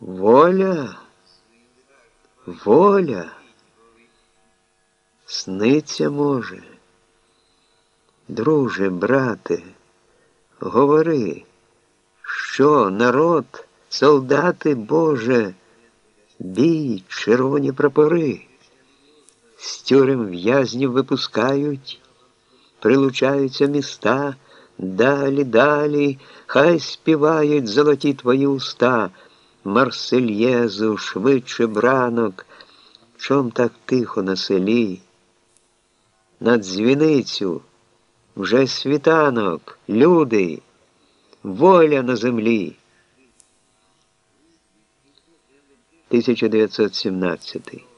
Воля, воля, сниться може. Друже, брате, говори, що народ, солдати Боже, бій, червоні прапори, з тюрем в'язнів випускають, прилучаються міста, далі, далі, хай співають золоті твої уста. Марсельєзу, швидше бранок, чом так тихо на селі, над дзвіницю вже світанок, люди, воля на землі. 1917